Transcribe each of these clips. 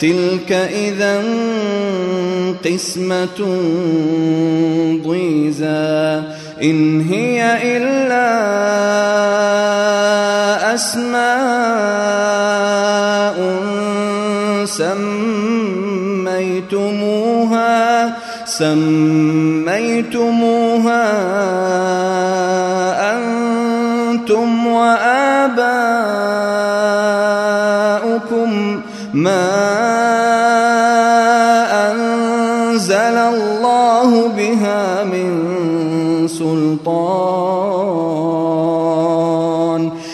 تلك إذا قسمة ضيزى. إن هي إلا أسماء سميتموها سميتموها أنتم وآباؤكم. ما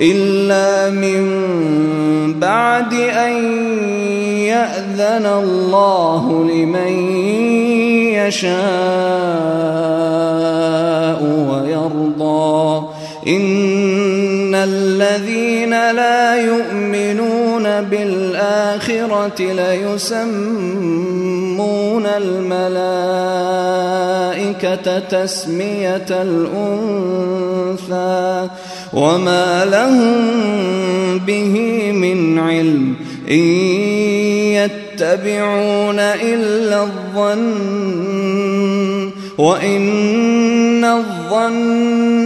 إلا من بعد أن يأذن الله لمن يشاء ويرضى. إن الذين لا يؤمنون بالآخرة ليسمون الملائكة تسمية الأنثى وما لهم به من علم إن يتبعون إلا الظن وإن الظن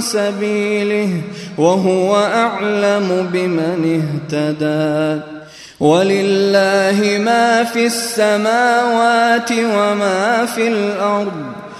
سبيله وهو أعلم بمن اهتدى. ولله ما في السماوات وما في الأرض.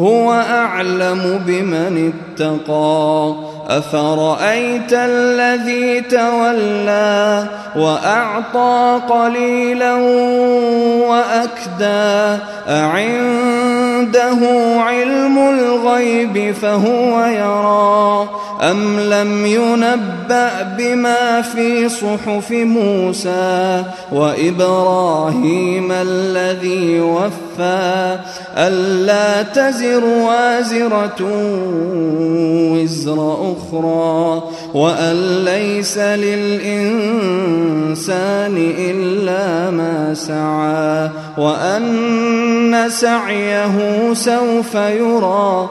هو أعلم بمن اتقى. أفرأيت الذي تولى وأعطى قليلا وأكدى؟ أعنده علم الغيب فهو يرى أم لم ينبأ بما في صحف موسى وإبراهيم الذي وفى ألا تزر وازرة وزر أخرى وأن ليس للإنسان إلا ما سعى وأن سعيه سوف يرى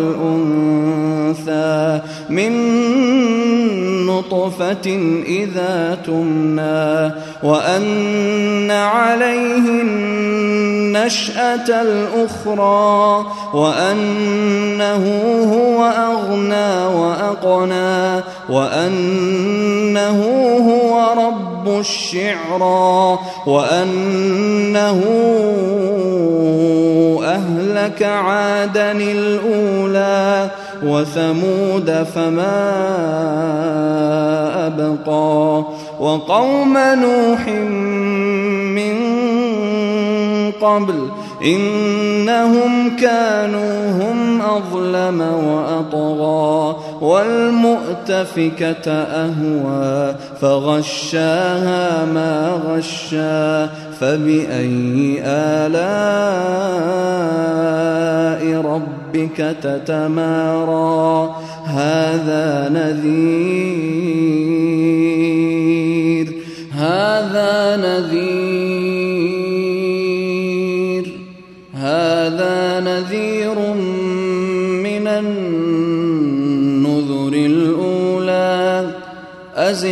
من نطفة إذا تمنى وأن عليه النشأة الأخرى وأنه هو أغنى وأقنى وأنه هو رب الشعرى وأنه أهلك عادا الأولى وثمود فما أبقى وقوم نوح من قبل إنهم كانوا هم أظلم وأطغى والمؤتفكة أهوى فغشاها ما غشا فبأي آلاء ربك تتمارى؟ هذا نذير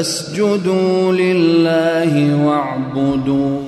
فاسجدوا لله واعبدوا